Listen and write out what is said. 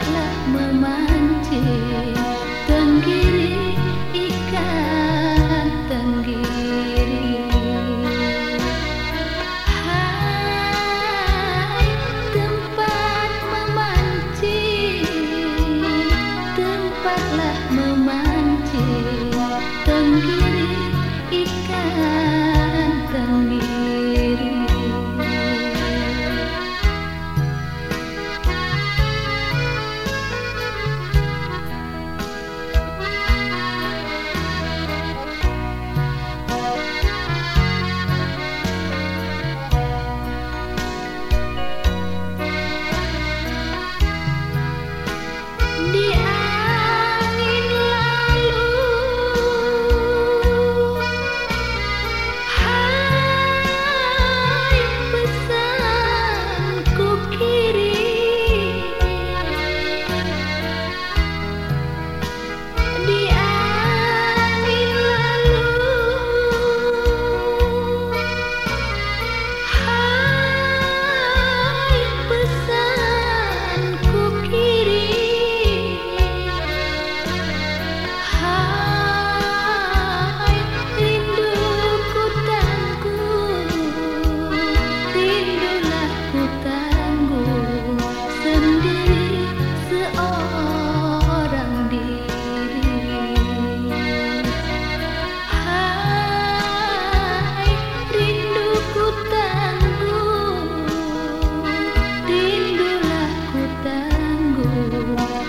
memahami you.